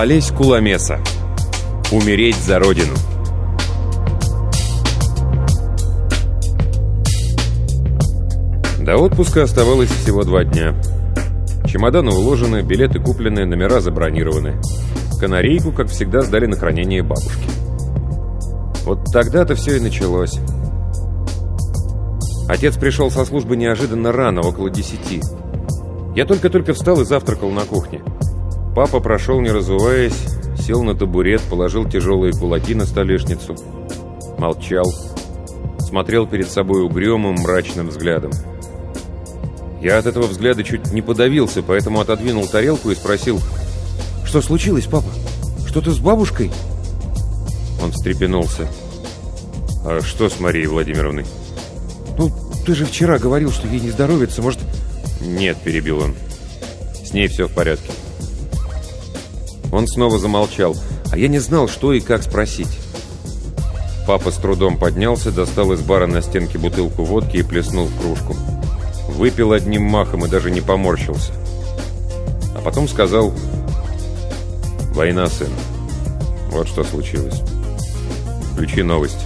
Олесь Куламеса. Умереть за родину. До отпуска оставалось всего два дня. Чемоданы уложены, билеты куплены, номера забронированы. Канарейку, как всегда, сдали на хранение бабушки. Вот тогда-то все и началось. Отец пришел со службы неожиданно рано, около десяти. Я только-только встал и завтракал на кухне. Папа прошел, не разуваясь, сел на табурет, положил тяжелые кулаки на столешницу. Молчал. Смотрел перед собой угрюмым, мрачным взглядом. Я от этого взгляда чуть не подавился, поэтому отодвинул тарелку и спросил, «Что случилось, папа? Что-то с бабушкой?» Он встрепенулся. «А что с Марией Владимировной?» «Ну, ты же вчера говорил, что ей не здоровится, может...» «Нет», — перебил он. «С ней все в порядке». Он снова замолчал, а я не знал, что и как спросить. Папа с трудом поднялся, достал из бара на стенке бутылку водки и плеснул в кружку. Выпил одним махом и даже не поморщился. А потом сказал «Война, сын. Вот что случилось. Включи новость».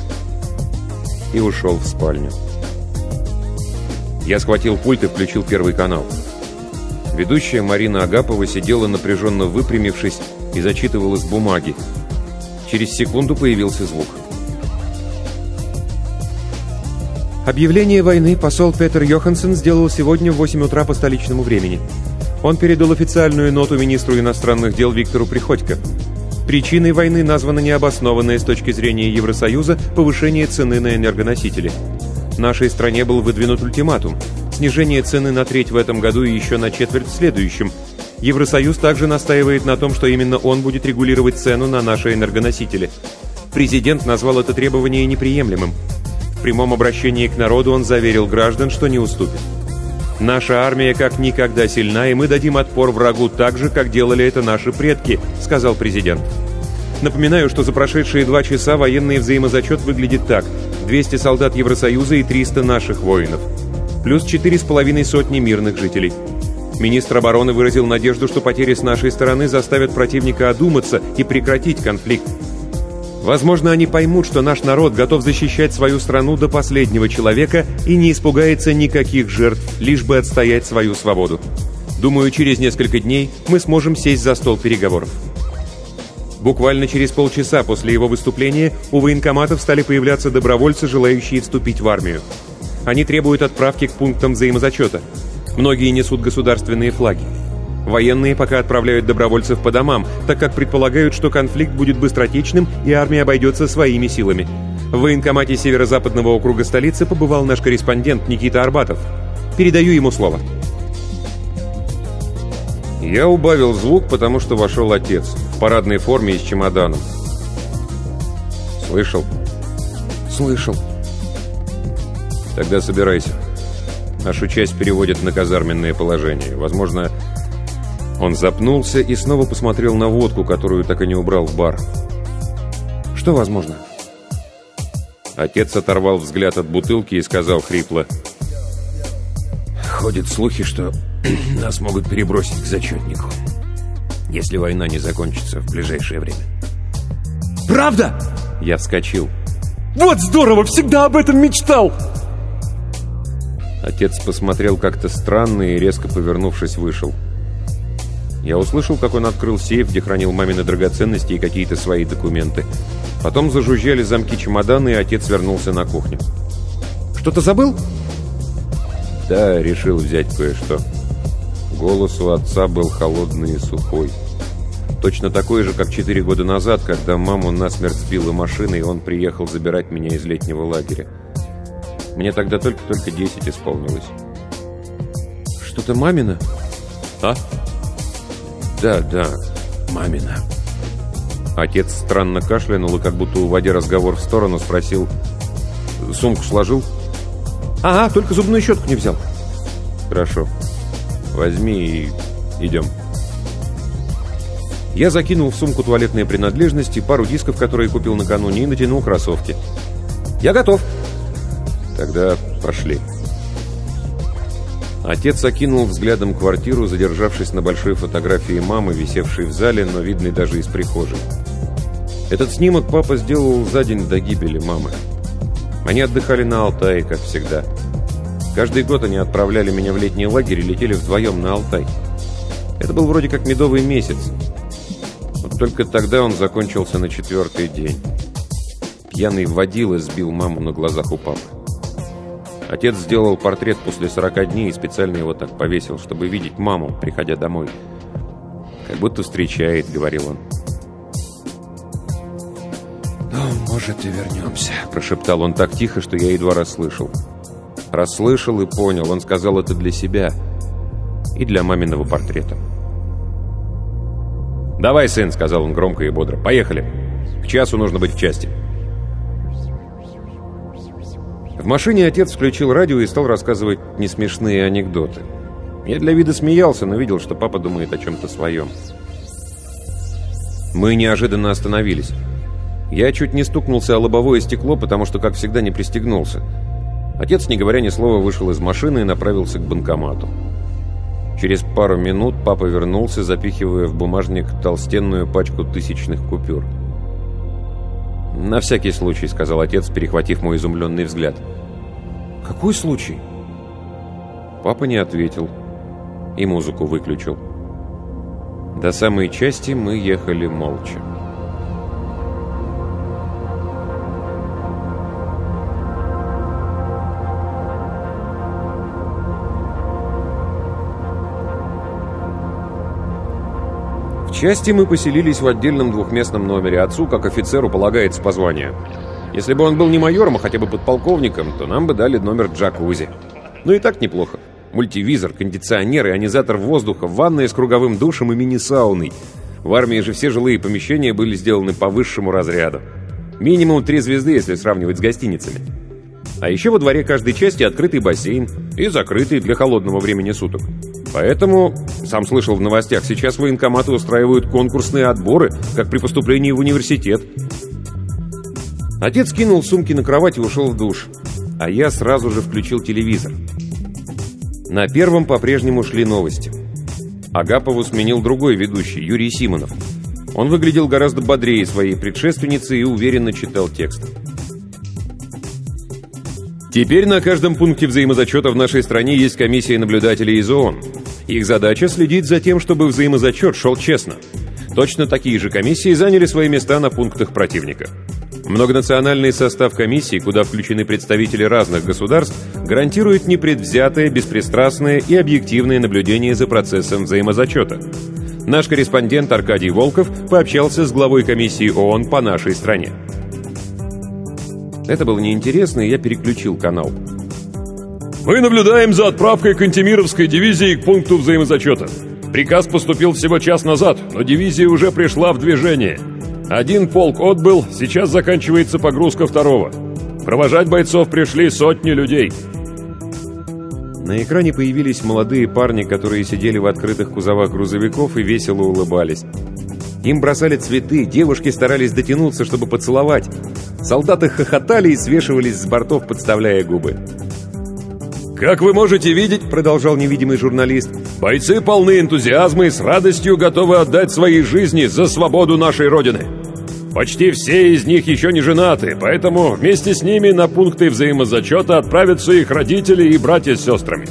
И ушел в спальню. Я схватил пульт и включил первый канал. Ведущая Марина Агапова сидела напряженно выпрямившись и зачитывала с бумаги. Через секунду появился звук. Объявление войны посол Петер Йоханссон сделал сегодня в 8 утра по столичному времени. Он передал официальную ноту министру иностранных дел Виктору Приходько. Причиной войны названо необоснованное с точки зрения Евросоюза повышение цены на энергоносители. Нашей стране был выдвинут ультиматум – снижение цены на треть в этом году и еще на четверть в следующем – Евросоюз также настаивает на том, что именно он будет регулировать цену на наши энергоносители. Президент назвал это требование неприемлемым. В прямом обращении к народу он заверил граждан, что не уступит. «Наша армия как никогда сильна, и мы дадим отпор врагу так же, как делали это наши предки», — сказал президент. Напоминаю, что за прошедшие два часа военный взаимозачет выглядит так. 200 солдат Евросоюза и 300 наших воинов. Плюс 4,5 сотни мирных жителей. Министр обороны выразил надежду, что потери с нашей стороны заставят противника одуматься и прекратить конфликт. Возможно, они поймут, что наш народ готов защищать свою страну до последнего человека и не испугается никаких жертв, лишь бы отстоять свою свободу. Думаю, через несколько дней мы сможем сесть за стол переговоров. Буквально через полчаса после его выступления у военкоматов стали появляться добровольцы, желающие вступить в армию. Они требуют отправки к пунктам взаимозачета – Многие несут государственные флаги. Военные пока отправляют добровольцев по домам, так как предполагают, что конфликт будет быстротечным и армия обойдется своими силами. В военкомате северо-западного округа столицы побывал наш корреспондент Никита Арбатов. Передаю ему слово. Я убавил звук, потому что вошел отец в парадной форме и с чемоданом. Слышал? Слышал. Тогда собирайся. Нашу часть переводят на казарменное положение. Возможно, он запнулся и снова посмотрел на водку, которую так и не убрал в бар. Что возможно? Отец оторвал взгляд от бутылки и сказал хрипло. Ходят слухи, что нас могут перебросить к зачетнику, если война не закончится в ближайшее время. Правда? Я вскочил. Вот здорово! Всегда об этом мечтал! Отец посмотрел как-то странно и, резко повернувшись, вышел. Я услышал, как он открыл сейф, где хранил мамины драгоценности и какие-то свои документы. Потом зажужжали замки чемодана, и отец вернулся на кухню. «Что-то забыл?» «Да, решил взять кое-что». Голос у отца был холодный и сухой. Точно такой же, как четыре года назад, когда маму насмерть сбила машина, и он приехал забирать меня из летнего лагеря. Мне тогда только-только 10 исполнилось. «Что-то мамина?» «А?» «Да, да, мамина». Отец странно кашлянул и, как будто уводя разговор в сторону, спросил «Сумку сложил?» «Ага, только зубную щетку не взял». «Хорошо. Возьми и идем». Я закинул в сумку туалетные принадлежности, пару дисков, которые купил накануне, и натянул кроссовки. «Я готов!» «Тогда пошли». Отец окинул взглядом квартиру, задержавшись на большой фотографии мамы, висевшей в зале, но видной даже из прихожей. Этот снимок папа сделал за день до гибели мамы. Они отдыхали на Алтае, как всегда. Каждый год они отправляли меня в летний лагерь и летели вдвоем на Алтай. Это был вроде как медовый месяц. Вот только тогда он закончился на четвертый день. Пьяный водила сбил маму на глазах у папы. Отец сделал портрет после 40 дней и специально его так повесил, чтобы видеть маму, приходя домой. «Как будто встречает», — говорил он. «Ну, может, и вернемся», — прошептал он так тихо, что я едва расслышал. Расслышал и понял, он сказал это для себя и для маминого портрета. «Давай, сын», — сказал он громко и бодро, — «поехали. К часу нужно быть в части». В машине отец включил радио и стал рассказывать несмешные анекдоты. Я для вида смеялся, но видел, что папа думает о чем-то своем. Мы неожиданно остановились. Я чуть не стукнулся о лобовое стекло, потому что, как всегда, не пристегнулся. Отец, не говоря ни слова, вышел из машины и направился к банкомату. Через пару минут папа вернулся, запихивая в бумажник толстенную пачку тысячных купюр. «На всякий случай», — сказал отец, перехватив мой изумленный взгляд. «Какой случай?» Папа не ответил и музыку выключил. До самой части мы ехали молча. В части мы поселились в отдельном двухместном номере. Отцу, как офицеру, полагается по. Если бы он был не майором, а хотя бы подполковником, то нам бы дали номер джакузи. Ну и так неплохо. Мультивизор, кондиционер, ионизатор воздуха, ванная с круговым душем и мини-сауной. В армии же все жилые помещения были сделаны по высшему разряду. Минимум три звезды, если сравнивать с гостиницами. А еще во дворе каждой части открытый бассейн и закрытый для холодного времени суток. Поэтому, сам слышал в новостях, сейчас военкоматы устраивают конкурсные отборы, как при поступлении в университет. Отец кинул сумки на кровать и ушел в душ. А я сразу же включил телевизор. На первом по-прежнему шли новости. Агапову сменил другой ведущий, Юрий Симонов. Он выглядел гораздо бодрее своей предшественницы и уверенно читал текст. Теперь на каждом пункте взаимозачета в нашей стране есть комиссия наблюдателей из ООН. Их задача следить за тем, чтобы взаимозачет шел честно. Точно такие же комиссии заняли свои места на пунктах противника. Многонациональный состав комиссии, куда включены представители разных государств, гарантирует непредвзятое, беспристрастное и объективное наблюдение за процессом взаимозачета. Наш корреспондент Аркадий Волков пообщался с главой комиссии ООН по нашей стране. Это было неинтересно, и я переключил канал. Мы наблюдаем за отправкой Кантемировской дивизии к пункту взаимозачета. Приказ поступил всего час назад, но дивизия уже пришла в движение. Один полк отбыл, сейчас заканчивается погрузка второго. Провожать бойцов пришли сотни людей. На экране появились молодые парни, которые сидели в открытых кузовах грузовиков и весело улыбались. Им бросали цветы, девушки старались дотянуться, чтобы поцеловать. Солдаты хохотали и свешивались с бортов, подставляя губы. «Как вы можете видеть, — продолжал невидимый журналист, — бойцы полны энтузиазма и с радостью готовы отдать свои жизни за свободу нашей Родины. Почти все из них еще не женаты, поэтому вместе с ними на пункты взаимозачета отправятся их родители и братья с сестрами.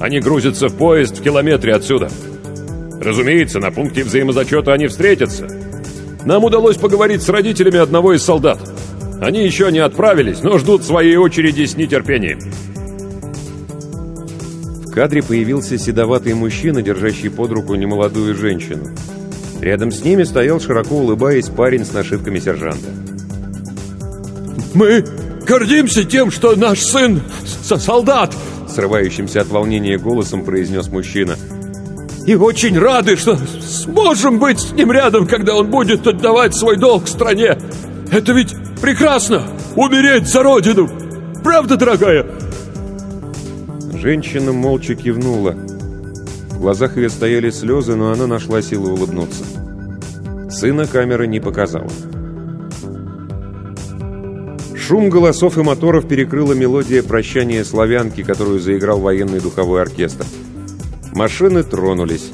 Они грузятся в поезд в километре отсюда. Разумеется, на пункте взаимозачета они встретятся. Нам удалось поговорить с родителями одного из солдат. Они еще не отправились, но ждут своей очереди с нетерпением. Кадре появился седоватый мужчина, держащий под руку немолодую женщину. Рядом с ними стоял, широко улыбаясь, парень с нашивками сержанта. «Мы гордимся тем, что наш сын — солдат!» Срывающимся от волнения голосом произнес мужчина. «И очень рады, что сможем быть с ним рядом, когда он будет отдавать свой долг стране! Это ведь прекрасно! Умереть за родину! Правда, дорогая?» Женщина молча кивнула. В глазах ее стояли слезы, но она нашла силы улыбнуться. Сына камера не показала. Шум голосов и моторов перекрыла мелодия прощания славянки, которую заиграл военный духовой оркестр. Машины тронулись.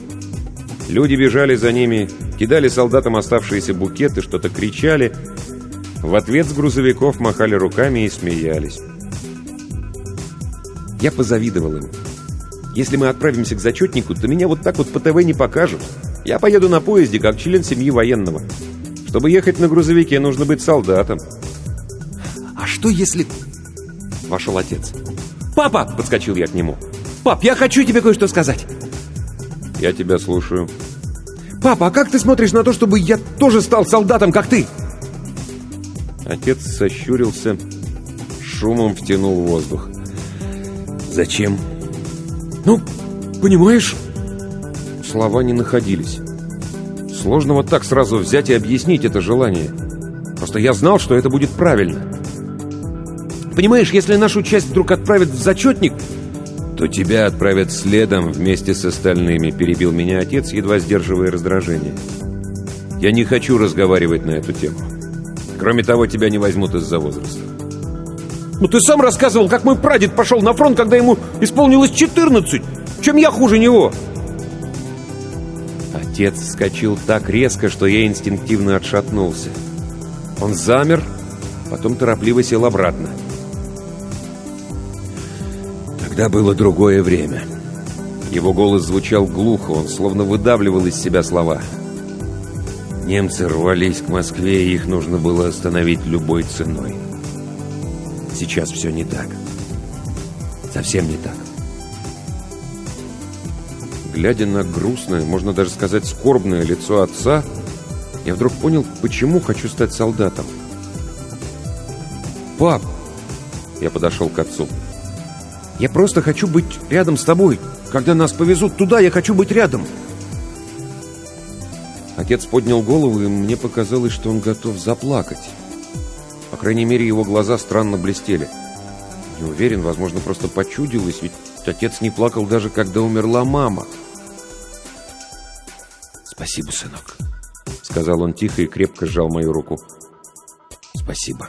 Люди бежали за ними, кидали солдатам оставшиеся букеты, что-то кричали. В ответ с грузовиков махали руками и смеялись. Я позавидовал им. Если мы отправимся к зачетнику, то меня вот так вот по ТВ не покажут. Я поеду на поезде, как член семьи военного. Чтобы ехать на грузовике, нужно быть солдатом. «А что если...» Вошел отец. «Папа!» — подскочил я к нему. «Пап, я хочу тебе кое-что сказать!» «Я тебя слушаю». «Папа, а как ты смотришь на то, чтобы я тоже стал солдатом, как ты?» Отец сощурился, шумом втянул воздух. «Зачем?» «Ну, понимаешь...» Слова не находились. Сложно вот так сразу взять и объяснить это желание. Просто я знал, что это будет правильно. Понимаешь, если нашу часть вдруг отправят в зачетник, то тебя отправят следом вместе с остальными», — перебил меня отец, едва сдерживая раздражение. «Я не хочу разговаривать на эту тему. Кроме того, тебя не возьмут из-за возраста». «Ну ты сам рассказывал, как мой прадед пошел на фронт, когда ему исполнилось 14. Чем я хуже него?» Отец вскочил так резко, что я инстинктивно отшатнулся. Он замер, потом торопливо сел обратно. Тогда было другое время. Его голос звучал глухо, он словно выдавливал из себя слова. Немцы рвались к Москве, и их нужно было остановить любой ценой. Сейчас все не так. Совсем не так. Глядя на грустное, можно даже сказать скорбное лицо отца, я вдруг понял, почему хочу стать солдатом. «Пап!» Я подошел к отцу. Я просто хочу быть рядом с тобой. Когда нас повезут туда, я хочу быть рядом. Отец поднял голову, и мне показалось, что он готов заплакать. По крайней мере, его глаза странно блестели. Не уверен, возможно, просто почудилось, ведь отец не плакал даже, когда умерла мама. «Спасибо, сынок», — сказал он тихо и крепко сжал мою руку. «Спасибо».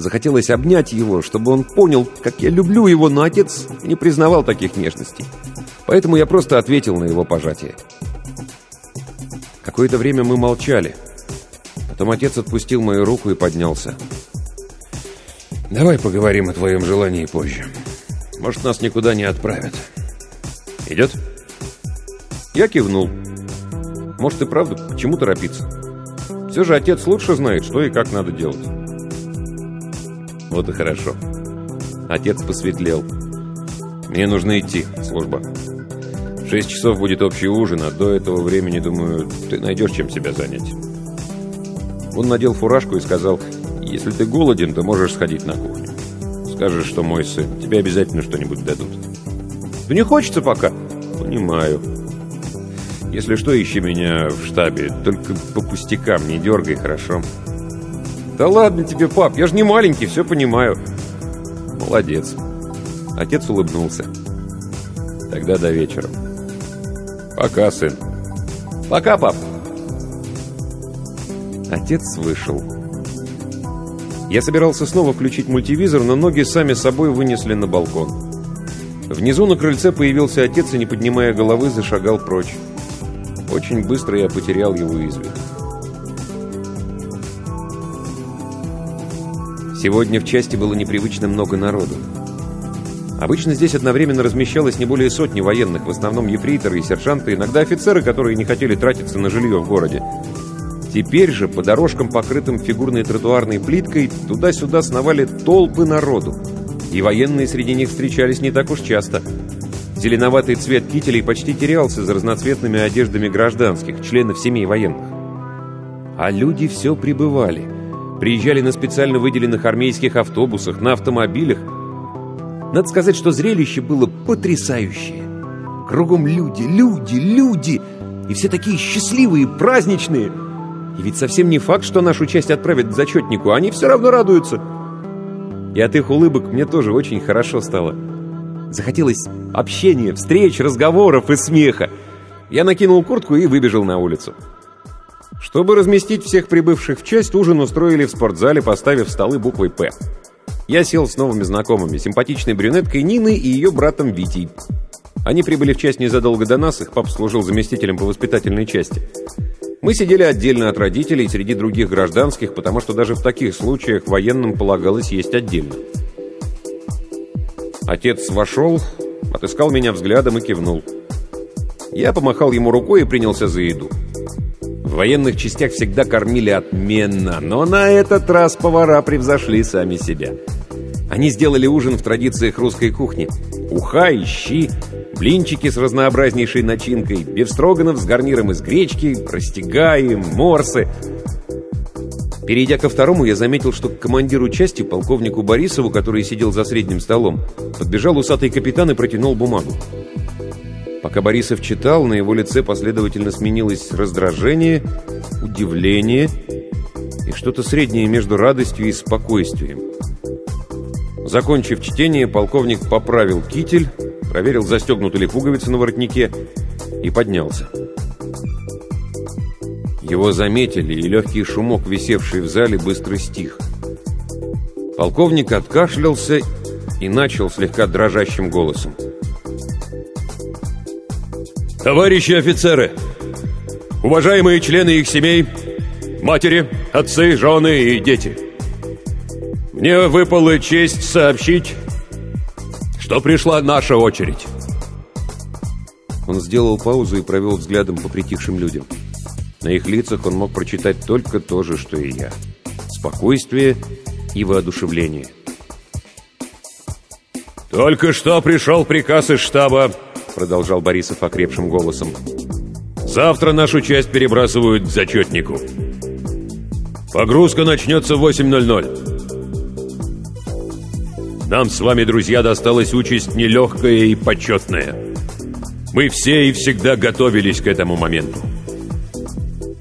Захотелось обнять его, чтобы он понял, как я люблю его, но отец не признавал таких нежностей. Поэтому я просто ответил на его пожатие. Какое-то время мы молчали. Потом отец отпустил мою руку и поднялся. «Давай поговорим о твоем желании позже. Может, нас никуда не отправят. Идет?» Я кивнул. «Может, и правда, почему торопиться? Все же отец лучше знает, что и как надо делать». Вот и хорошо. Отец посветлел. Мне нужно идти, служба. Шесть часов будет общий ужин, а до этого времени, думаю, ты найдешь чем себя занять. Он надел фуражку и сказал, если ты голоден, то можешь сходить на кухню. Скажешь, что мой сын, тебе обязательно что-нибудь дадут. Да не хочется пока. Понимаю. Если что, ищи меня в штабе, только по пустякам не дергай, хорошо? «Да ладно тебе, пап, я же не маленький, все понимаю». «Молодец». Отец улыбнулся. «Тогда до вечера». «Пока, сын». «Пока, пап». Отец вышел. Я собирался снова включить мультивизор, но ноги сами собой вынесли на балкон. Внизу на крыльце появился отец и, не поднимая головы, зашагал прочь. Очень быстро я потерял его из виду. Сегодня в части было непривычно много народу. Обычно здесь одновременно размещалось не более сотни военных, в основном ефрейторы и сержанты, иногда офицеры, которые не хотели тратиться на жилье в городе. Теперь же по дорожкам, покрытым фигурной тротуарной плиткой, туда-сюда сновали толпы народу. И военные среди них встречались не так уж часто. Зеленоватый цвет кителей почти терялся за разноцветными одеждами гражданских, членов семей военных. А люди все прибывали. Приезжали на специально выделенных армейских автобусах, на автомобилях. Надо сказать, что зрелище было потрясающее. Кругом люди, люди, люди. И все такие счастливые, праздничные. И ведь совсем не факт, что нашу часть отправят к зачетнику. Они все равно радуются. И от их улыбок мне тоже очень хорошо стало. Захотелось общения, встреч, разговоров и смеха. Я накинул куртку и выбежал на улицу. Чтобы разместить всех прибывших в часть, ужин устроили в спортзале, поставив столы буквой «П». Я сел с новыми знакомыми, симпатичной брюнеткой Ниной и ее братом Витей. Они прибыли в часть незадолго до нас, их папа служил заместителем по воспитательной части. Мы сидели отдельно от родителей среди других гражданских, потому что даже в таких случаях военным полагалось есть отдельно. Отец вошел, отыскал меня взглядом и кивнул. Я помахал ему рукой и принялся за еду. В военных частях всегда кормили отменно, но на этот раз повара превзошли сами себя. Они сделали ужин в традициях русской кухни. Уха и щи, блинчики с разнообразнейшей начинкой, бифстроганов с гарниром из гречки, растягаи, морсы. Перейдя ко второму, я заметил, что к командиру части, полковнику Борисову, который сидел за средним столом, подбежал усатый капитан и протянул бумагу. Пока Борисов читал, на его лице последовательно сменилось раздражение, удивление и что-то среднее между радостью и спокойствием. Закончив чтение, полковник поправил китель, проверил, застегнуты ли пуговицы на воротнике, и поднялся. Его заметили, и легкий шумок, висевший в зале, быстро стих. Полковник откашлялся и начал слегка дрожащим голосом. Товарищи офицеры, уважаемые члены их семей, матери, отцы, жены и дети. Мне выпала честь сообщить, что пришла наша очередь. Он сделал паузу и провел взглядом по притихшим людям. На их лицах он мог прочитать только то же, что и я. Спокойствие и воодушевление. «Только что пришел приказ из штаба продолжал Борисов окрепшим голосом. «Завтра нашу часть перебрасывают к зачетнику. Погрузка начнется в 8.00. Нам с вами, друзья, досталась участь нелегкая и почетная. Мы все и всегда готовились к этому моменту.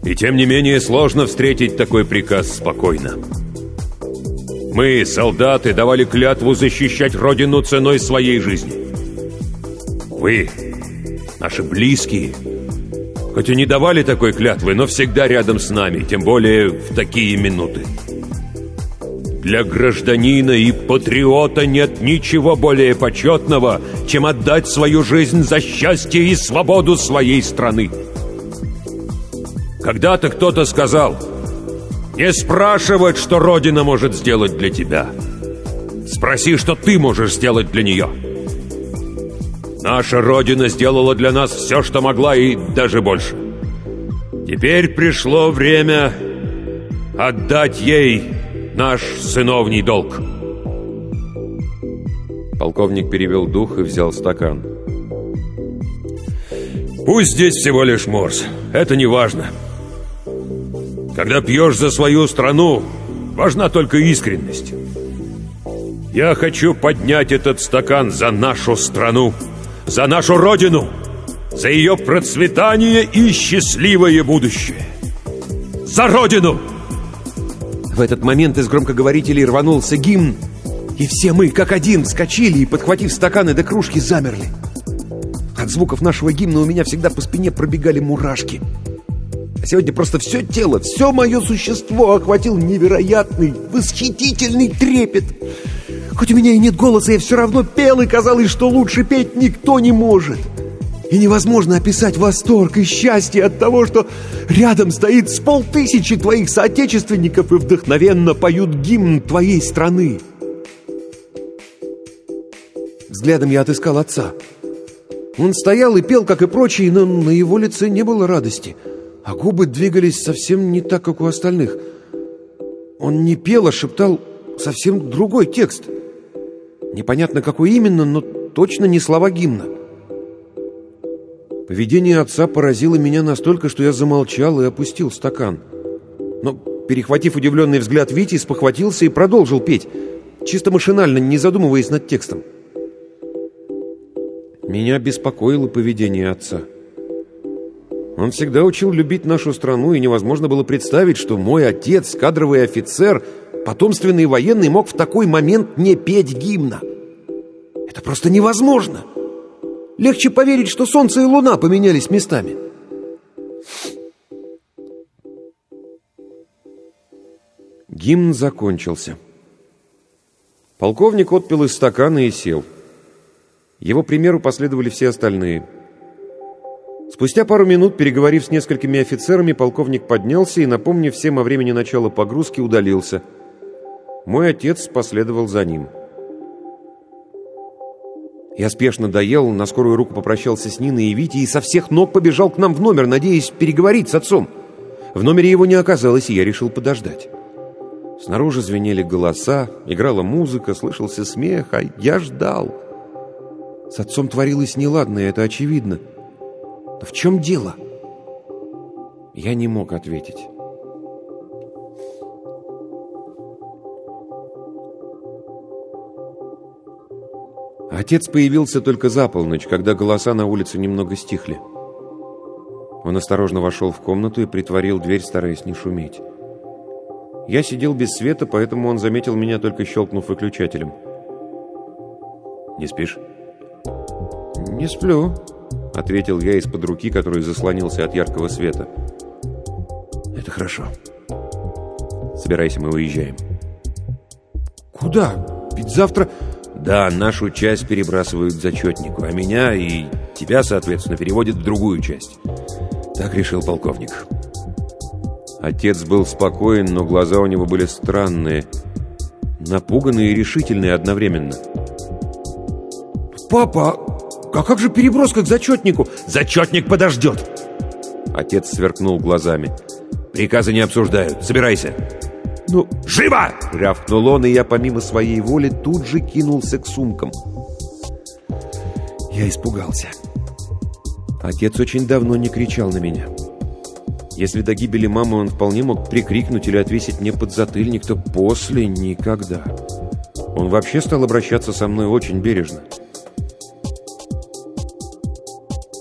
И тем не менее сложно встретить такой приказ спокойно. Мы, солдаты, давали клятву защищать Родину ценой своей жизни. Вы, наши близкие, хоть и не давали такой клятвы, но всегда рядом с нами, тем более в такие минуты. Для гражданина и патриота нет ничего более почетного, чем отдать свою жизнь за счастье и свободу своей страны. Когда-то кто-то сказал, не спрашивать, что Родина может сделать для тебя. Спроси, что ты можешь сделать для нее. Наша Родина сделала для нас все, что могла, и даже больше. Теперь пришло время отдать ей наш сыновний долг. Полковник перевел дух и взял стакан. Пусть здесь всего лишь морс. Это не важно. Когда пьешь за свою страну, важна только искренность. Я хочу поднять этот стакан за нашу страну за нашу Родину, за ее процветание и счастливое будущее. За Родину! В этот момент из громкоговорителей рванулся гимн, и все мы, как один, вскочили и, подхватив стаканы до кружки, замерли. От звуков нашего гимна у меня всегда по спине пробегали мурашки. А сегодня просто все тело, все мое существо охватил невероятный, восхитительный трепет — Хоть у меня и нет голоса, я все равно пел, и казалось, что лучше петь никто не может. И невозможно описать восторг и счастье от того, что рядом стоит с полтысячи твоих соотечественников и вдохновенно поют гимн твоей страны. Взглядом я отыскал отца. Он стоял и пел, как и прочие, но на его лице не было радости, а губы двигались совсем не так, как у остальных. Он не пел, а шептал совсем другой текст. Непонятно, какой именно, но точно не слова гимна. Поведение отца поразило меня настолько, что я замолчал и опустил стакан. Но, перехватив удивленный взгляд Вити, спохватился и продолжил петь, чисто машинально, не задумываясь над текстом. Меня беспокоило поведение отца. Он всегда учил любить нашу страну, и невозможно было представить, что мой отец, кадровый офицер, потомственный военный, мог в такой момент не петь гимна. Это просто невозможно. Легче поверить, что солнце и луна поменялись местами. Гимн закончился. Полковник отпил из стакана и сел. Его примеру последовали все остальные. Спустя пару минут, переговорив с несколькими офицерами, полковник поднялся и, напомнив всем о времени начала погрузки, удалился. Мой отец последовал за ним. Я спешно доел, на скорую руку попрощался с Ниной и Витей и со всех ног побежал к нам в номер, надеясь переговорить с отцом. В номере его не оказалось, и я решил подождать. Снаружи звенели голоса, играла музыка, слышался смех, а я ждал. С отцом творилось неладное, это очевидно. Но в чем дело? Я не мог ответить. Отец появился только за полночь, когда голоса на улице немного стихли. Он осторожно вошел в комнату и притворил дверь, стараясь не шуметь. Я сидел без света, поэтому он заметил меня, только щелкнув выключателем. «Не спишь?» «Не сплю», — ответил я из-под руки, который заслонился от яркого света. «Это хорошо. Собирайся, мы уезжаем». «Куда? Ведь завтра...» Да, нашу часть перебрасывают к зачетнику, а меня и тебя, соответственно, переводят в другую часть. Так решил полковник. Отец был спокоен, но глаза у него были странные, напуганные и решительные одновременно. «Папа, а как же переброска к зачетнику?» «Зачетник подождет!» Отец сверкнул глазами. «Приказы не обсуждают. Собирайся!» «Ну, живо!» — рявкнул он, и я, помимо своей воли, тут же кинулся к сумкам. Я испугался. Отец очень давно не кричал на меня. Если до гибели мамы он вполне мог прикрикнуть или отвесить мне подзатыльник, то после никогда. Он вообще стал обращаться со мной очень бережно.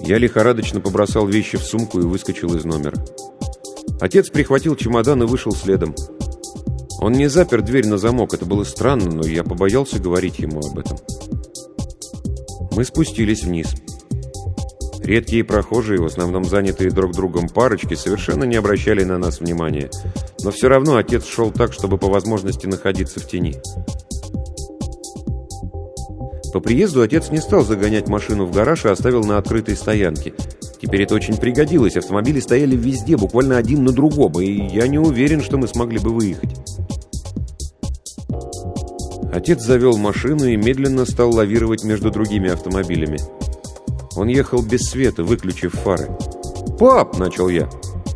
Я лихорадочно побросал вещи в сумку и выскочил из номера. Отец прихватил чемодан и вышел следом. Он не запер дверь на замок, это было странно, но я побоялся говорить ему об этом. Мы спустились вниз. Редкие прохожие, в основном занятые друг другом парочки, совершенно не обращали на нас внимания. Но все равно отец шел так, чтобы по возможности находиться в тени. По приезду отец не стал загонять машину в гараж и оставил на открытой стоянке. Теперь это очень пригодилось. Автомобили стояли везде, буквально один на другом, и я не уверен, что мы смогли бы выехать. Отец завел машину и медленно стал лавировать между другими автомобилями. Он ехал без света, выключив фары. «Пап!» – начал я.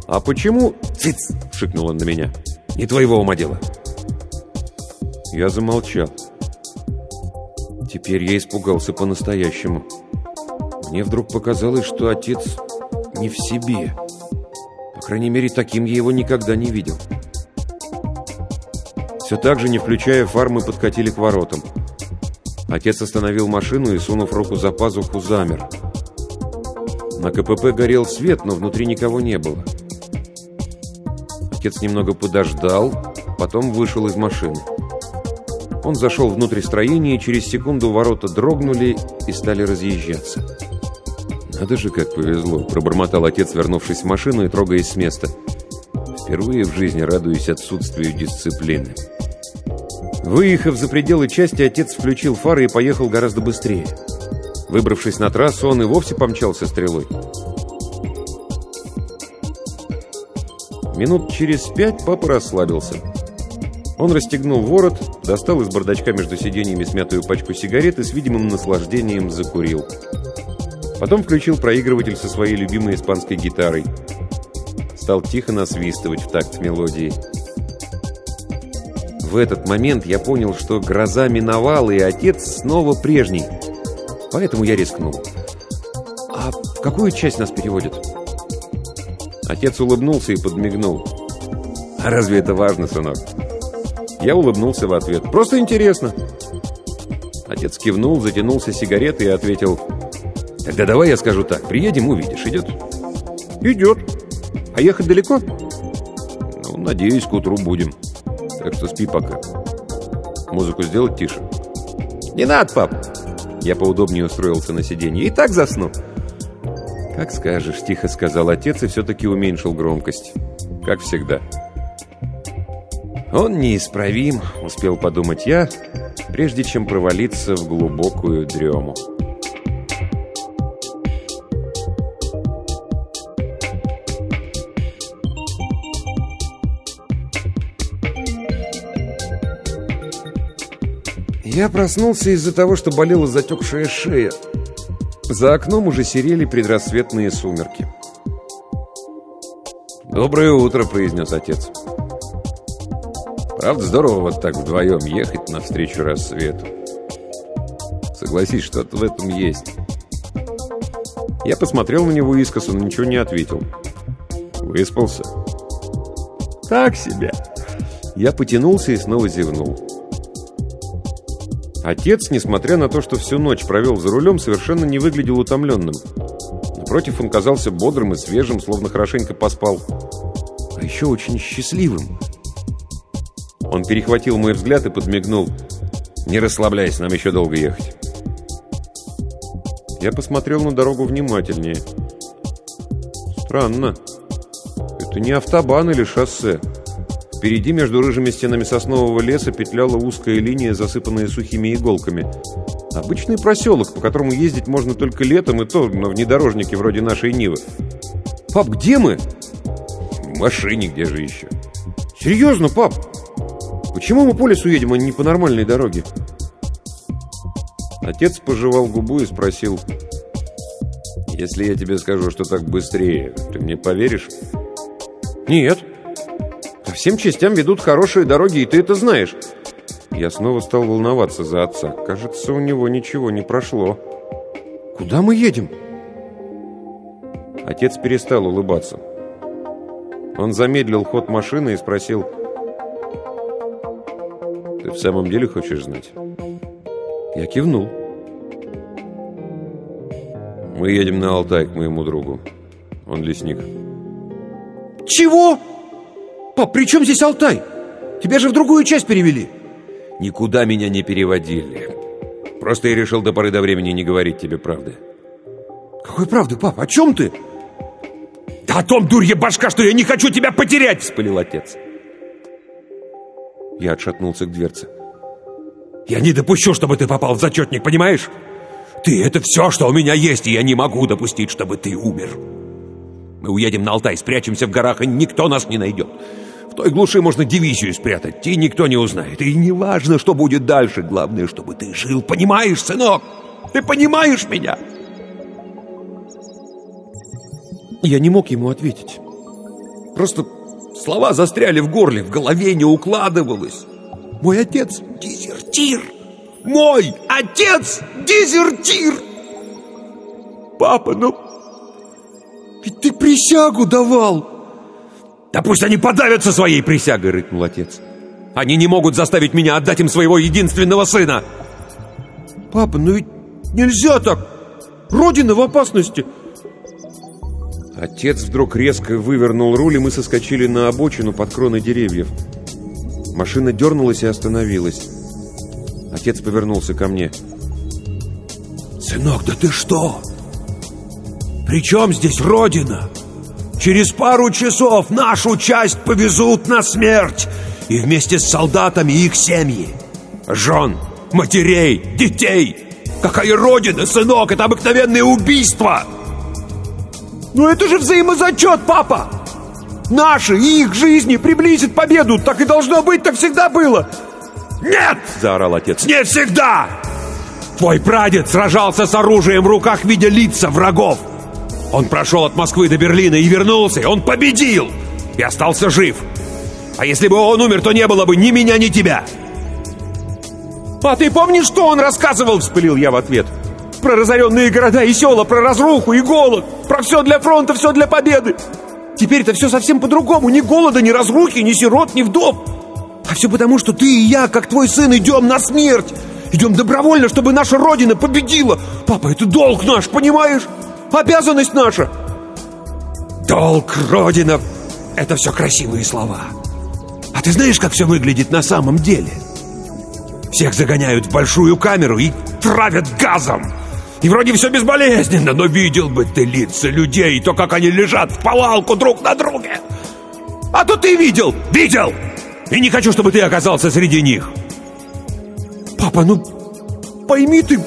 «А почему...» «Циц!» – шикнул он на меня. «Не твоего ума дело!» Я замолчал. Теперь я испугался по-настоящему. Мне вдруг показалось, что отец не в себе. По крайней мере, таким я его никогда не видел. Все так же, не включая фар, мы подкатили к воротам. Отец остановил машину и, сунув руку за пазуху, замер. На КПП горел свет, но внутри никого не было. Отец немного подождал, потом вышел из машины. Он зашел внутрь строения, и через секунду ворота дрогнули и стали разъезжаться. «Надо же, как повезло!» – пробормотал отец, вернувшись в машину и трогаясь с места. «Впервые в жизни радуюсь отсутствию дисциплины». Выехав за пределы части, отец включил фары и поехал гораздо быстрее. Выбравшись на трассу, он и вовсе помчался стрелой. Минут через пять папа расслабился. Он расстегнул ворот, достал из бардачка между сиденьями смятую пачку сигарет и с видимым наслаждением закурил. Потом включил проигрыватель со своей любимой испанской гитарой. Стал тихо насвистывать в такт мелодии. В этот момент я понял, что гроза миновала, и отец снова прежний. Поэтому я рискнул. «А какую часть нас переводят?» Отец улыбнулся и подмигнул. «А разве это важно, сынок?» Я улыбнулся в ответ. «Просто интересно». Отец кивнул, затянулся сигаретой и ответил. «Тогда давай я скажу так. Приедем, увидишь. Идет?» «Идет. А ехать далеко?» «Ну, надеюсь, к утру будем. Так что спи пока. Музыку сделать тише?» «Не надо, пап!» Я поудобнее устроился на сиденье. «И так засну». «Как скажешь», — тихо сказал отец и все-таки уменьшил громкость. «Как всегда». «Он неисправим», — успел подумать я, прежде чем провалиться в глубокую дрему. Я проснулся из-за того, что болела затекшая шея. За окном уже серели предрассветные сумерки. «Доброе утро», — произнес отец. «Правда здорово вот так вдвоем ехать навстречу рассвету. Согласись, что-то в этом есть». Я посмотрел на него искоса, но ничего не ответил. «Выспался?» «Так себе». Я потянулся и снова зевнул. Отец, несмотря на то, что всю ночь провел за рулем, совершенно не выглядел утомленным. Напротив, он казался бодрым и свежим, словно хорошенько поспал. А еще очень счастливым. Он перехватил мой взгляд и подмигнул. «Не расслабляйся, нам еще долго ехать». Я посмотрел на дорогу внимательнее. Странно. Это не автобан или шоссе. Впереди между рыжими стенами соснового леса петляла узкая линия, засыпанная сухими иголками. Обычный проселок, по которому ездить можно только летом, и то на внедорожнике вроде нашей Нивы. «Пап, где мы?» «В машине, где же еще?» «Серьезно, пап? Почему мы по лесу едем, а не по нормальной дороге?» Отец пожевал губу и спросил, «Если я тебе скажу, что так быстрее, ты мне поверишь?» «Нет». Всем частям ведут хорошие дороги, и ты это знаешь. Я снова стал волноваться за отца. Кажется, у него ничего не прошло. Куда мы едем? Отец перестал улыбаться. Он замедлил ход машины и спросил, «Ты в самом деле хочешь знать?» Я кивнул. «Мы едем на Алтай к моему другу. Он лесник». «Чего?» «Пап, при чем здесь Алтай? Тебя же в другую часть перевели!» «Никуда меня не переводили. Просто я решил до поры до времени не говорить тебе правды». «Какой правды, пап? О чем ты?» «Да о том, дурья башка, что я не хочу тебя потерять!» — вспылил отец. Я отшатнулся к дверце. «Я не допущу, чтобы ты попал в зачетник, понимаешь? Ты — это все, что у меня есть, и я не могу допустить, чтобы ты умер. Мы уедем на Алтай, спрячемся в горах, и никто нас не найдет. Той глуши можно дивизию спрятать, и никто не узнает. И не важно, что будет дальше. Главное, чтобы ты жил. Понимаешь, сынок? Ты понимаешь меня?» Я не мог ему ответить. Просто слова застряли в горле, в голове не укладывалось. Мой отец — дезертир! Мой отец — дезертир! Папа, ну... Ведь ты присягу давал! Да пусть они подавятся своей присягой, рыкнул отец. Они не могут заставить меня отдать им своего единственного сына. Папа, ну ведь нельзя так! Родина в опасности! Отец вдруг резко вывернул руль, и мы соскочили на обочину под кроны деревьев. Машина дернулась и остановилась. Отец повернулся ко мне. «Сынок, да ты что? При чем здесь Родина? Через пару часов нашу часть повезут на смерть, и вместе с солдатами их семьи. Жен, матерей, детей. Какая Родина, сынок? Это обыкновенное убийство!» «Но это же взаимозачет, папа!» Наши и их жизни приблизит победу! Так и должно быть, так всегда было!» «Нет!» — заорал отец. «Не всегда! Твой прадед сражался с оружием в руках, видя лица врагов! Он прошел от Москвы до Берлина и вернулся, и он победил! И остался жив! А если бы он умер, то не было бы ни меня, ни тебя!» «А ты помнишь, что он рассказывал?» — вспылил я в ответ. «Про разоренные города и села, про разруху и голод, про все для фронта, все для победы! Теперь это все совсем по-другому, ни голода, ни разрухи, ни сирот, ни вдов! А все потому, что ты и я, как твой сын, идем на смерть! Идем добровольно, чтобы наша Родина победила! Папа, это долг наш, понимаешь? Обязанность наша!» «Долг, Родина!» — это все красивые слова. А ты знаешь, как все выглядит на самом деле?» Всех загоняют в большую камеру и травят газом. И вроде все безболезненно, но видел бы ты лица людей, то, как они лежат в повалку друг на друге. А то ты видел, видел! И не хочу, чтобы ты оказался среди них. Папа, ну пойми ты...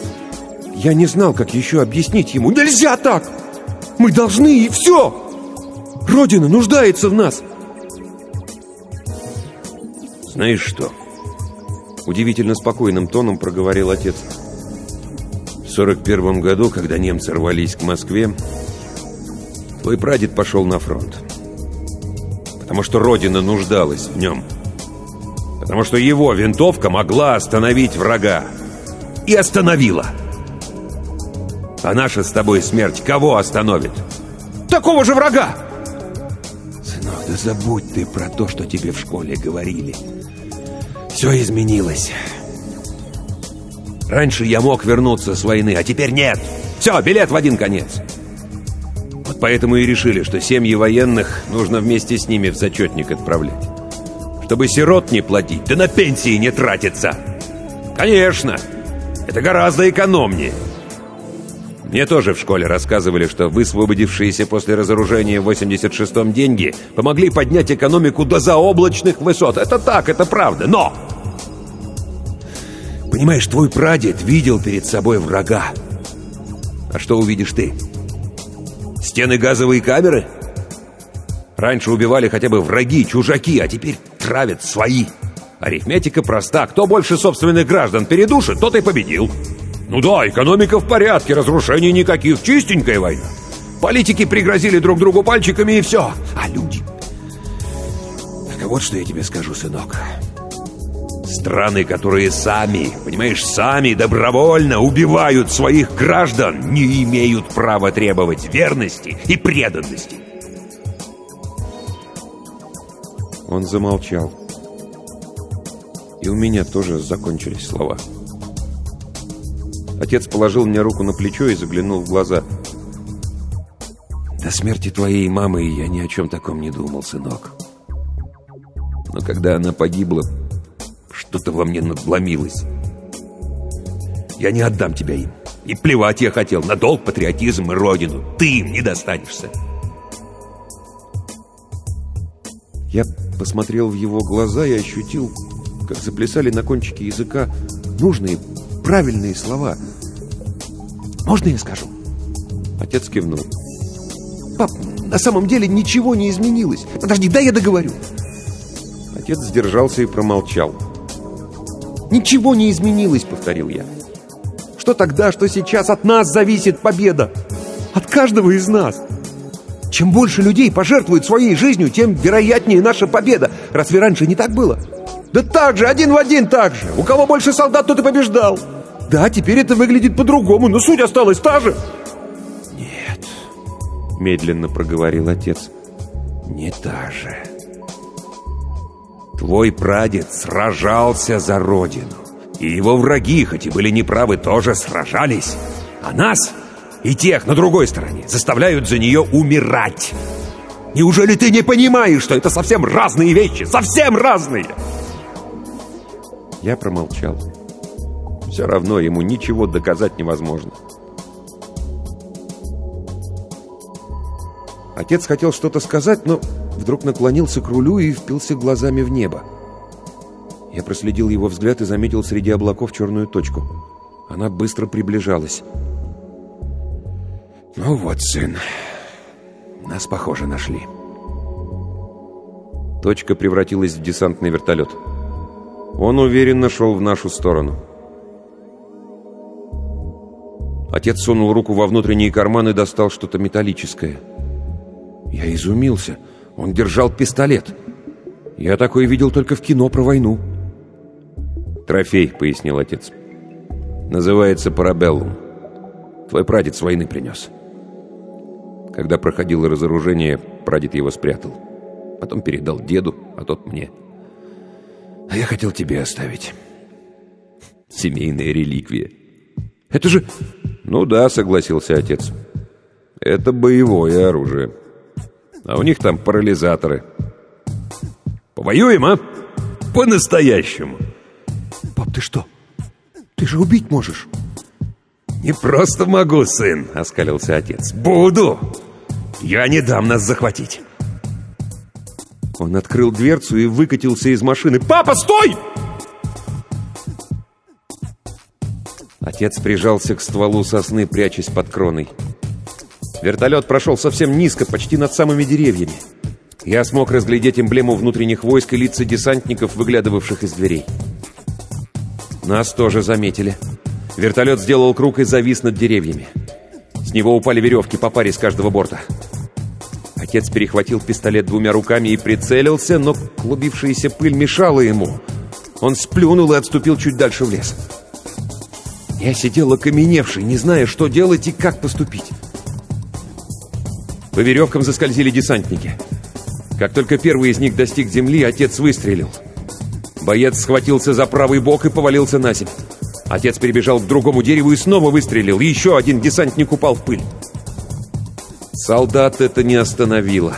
Я не знал, как еще объяснить ему. Нельзя так! Мы должны, и все! Родина нуждается в нас. Знаешь что? Удивительно спокойным тоном проговорил отец. В 41 году, когда немцы рвались к Москве, твой прадед пошел на фронт. Потому что Родина нуждалась в нем. Потому что его винтовка могла остановить врага. И остановила. А наша с тобой смерть кого остановит? Такого же врага! Сынок, да забудь ты про то, что тебе в школе говорили. Все изменилось. Раньше я мог вернуться с войны, а теперь нет. Все, билет в один конец. Вот поэтому и решили, что семьи военных нужно вместе с ними в зачетник отправлять. Чтобы сирот не платить, да на пенсии не тратиться. Конечно, это гораздо экономнее. Мне тоже в школе рассказывали, что высвободившиеся после разоружения в 86-м деньги помогли поднять экономику до заоблачных высот. Это так, это правда, но... Понимаешь, твой прадед видел перед собой врага. А что увидишь ты? Стены газовой камеры? Раньше убивали хотя бы враги, чужаки, а теперь травят свои. Арифметика проста. Кто больше собственных граждан передушит, тот и победил. Ну да, экономика в порядке, разрушений никаких, чистенькая война. Политики пригрозили друг другу пальчиками и все. А люди... Так вот что я тебе скажу, сынок. Страны, которые сами, понимаешь, сами добровольно убивают своих граждан, не имеют права требовать верности и преданности. Он замолчал. И у меня тоже закончились слова. Отец положил мне руку на плечо и заглянул в глаза. «До смерти твоей мамы я ни о чем таком не думал, сынок. Но когда она погибла, что-то во мне надломилось. Я не отдам тебя им. И плевать я хотел на долг, патриотизм и родину. Ты им не достанешься». Я посмотрел в его глаза и ощутил, как заплясали на кончике языка нужные, правильные слова. «Можно я скажу?» Отец кивнул. «Пап, на самом деле ничего не изменилось. Подожди, дай я договорю». Отец сдержался и промолчал. «Ничего не изменилось», — повторил я. «Что тогда, что сейчас от нас зависит победа? От каждого из нас. Чем больше людей пожертвуют своей жизнью, тем вероятнее наша победа. Разве раньше не так было?» «Да так же, один в один так же. У кого больше солдат, тот и побеждал». Да, теперь это выглядит по-другому, но суть осталась та же. Нет, медленно проговорил отец. Не та же. Твой прадед сражался за родину. И его враги, хоть и были неправы, тоже сражались. А нас и тех на другой стороне заставляют за нее умирать. Неужели ты не понимаешь, что это совсем разные вещи? Совсем разные! Я промолчал. Все равно ему ничего доказать невозможно. Отец хотел что-то сказать, но вдруг наклонился к рулю и впился глазами в небо. Я проследил его взгляд и заметил среди облаков черную точку. Она быстро приближалась. «Ну вот, сын, нас, похоже, нашли». Точка превратилась в десантный вертолет. Он уверенно шел в нашу сторону. Отец сунул руку во внутренний карман и достал что-то металлическое. Я изумился. Он держал пистолет. Я такое видел только в кино про войну. «Трофей», — пояснил отец. «Называется парабеллум. Твой прадед с войны принес». Когда проходило разоружение, прадед его спрятал. Потом передал деду, а тот мне. А я хотел тебе оставить. Семейная реликвия. Это же... Ну да, согласился отец. Это боевое оружие. А у них там парализаторы. Повоюем, а? По-настоящему. Пап, ты что? Ты же убить можешь. «Не просто могу, сын», — оскалился отец. «Буду! Я не дам нас захватить!» Он открыл дверцу и выкатился из машины. «Папа, стой!» Отец прижался к стволу сосны, прячась под кроной. Вертолет прошел совсем низко, почти над самыми деревьями. Я смог разглядеть эмблему внутренних войск и лица десантников, выглядывавших из дверей. Нас тоже заметили. Вертолет сделал круг и завис над деревьями. С него упали веревки по паре с каждого борта. Отец перехватил пистолет двумя руками и прицелился, но клубившаяся пыль мешала ему. Он сплюнул и отступил чуть дальше в лес. Я сидел окаменевший, не зная, что делать и как поступить. По веревкам заскользили десантники. Как только первый из них достиг земли, отец выстрелил. Боец схватился за правый бок и повалился на землю. Отец перебежал к другому дереву и снова выстрелил. Еще один десантник упал в пыль. Солдат это не остановило.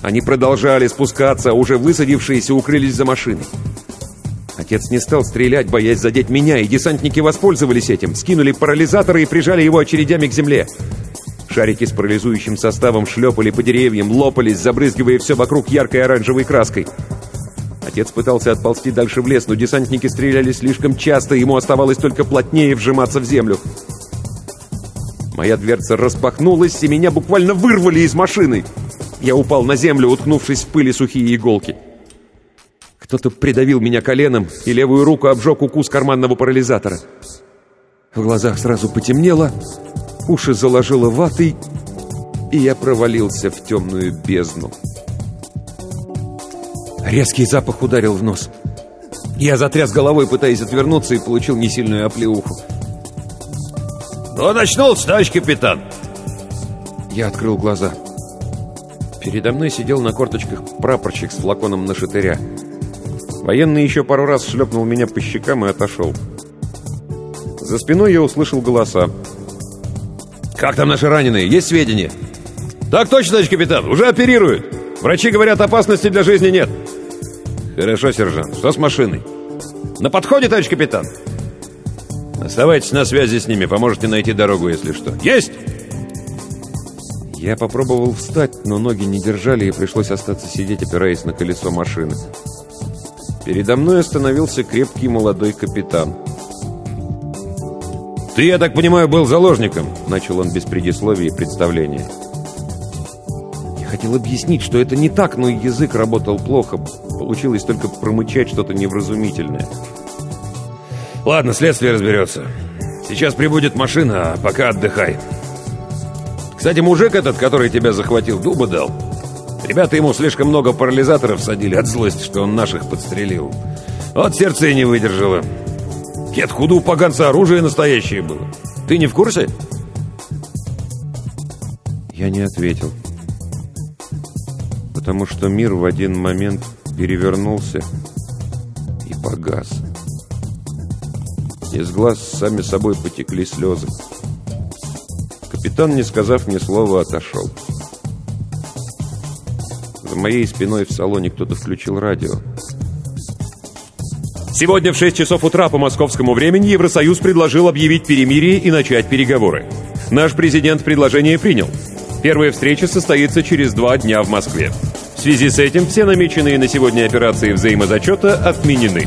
Они продолжали спускаться, а уже высадившиеся укрылись за машиной. Отец не стал стрелять, боясь задеть меня, и десантники воспользовались этим, скинули парализаторы и прижали его очередями к земле. Шарики с парализующим составом шлепали по деревьям, лопались, забрызгивая все вокруг яркой оранжевой краской. Отец пытался отползти дальше в лес, но десантники стреляли слишком часто, ему оставалось только плотнее вжиматься в землю. Моя дверца распахнулась, и меня буквально вырвали из машины. Я упал на землю, уткнувшись в пыли сухие иголки. Кто-то придавил меня коленом, и левую руку обжег укус карманного парализатора. В глазах сразу потемнело, уши заложило ватой, и я провалился в темную бездну. Резкий запах ударил в нос. Я затряс головой, пытаясь отвернуться, и получил несильную оплеуху. «Ну, очнулся, товарищ капитан!» Я открыл глаза. Передо мной сидел на корточках прапорщик с флаконом на шатыря. Военный еще пару раз шлепнул меня по щекам и отошел. За спиной я услышал голоса. «Как там наши раненые? Есть сведения?» «Так точно, товарищ капитан! Уже оперируют! Врачи говорят, опасности для жизни нет!» «Хорошо, сержант. Что с машиной?» «На подходе, товарищ капитан!» «Оставайтесь на связи с ними, поможете найти дорогу, если что». «Есть!» Я попробовал встать, но ноги не держали, и пришлось остаться сидеть, опираясь на колесо машины. Передо мной остановился крепкий молодой капитан. «Ты, я так понимаю, был заложником?» Начал он без предисловия и представления. Я хотел объяснить, что это не так, но язык работал плохо. Получилось только промычать что-то невразумительное. «Ладно, следствие разберется. Сейчас прибудет машина, а пока отдыхай. Кстати, мужик этот, который тебя захватил, дуба дал. Ребята ему слишком много парализаторов садили от злости, что он наших подстрелил. Вот сердце и не выдержало. Кет худу у поганца оружие настоящее было. Ты не в курсе?» Я не ответил. Потому что мир в один момент перевернулся и погас. Из глаз сами собой потекли слезы. Капитан, не сказав ни слова, отошел. Моей спиной в салоне кто-то включил радио. Сегодня в 6 часов утра по московскому времени Евросоюз предложил объявить перемирие и начать переговоры. Наш президент предложение принял. Первая встреча состоится через два дня в Москве. В связи с этим все намеченные на сегодня операции взаимозачета отменены.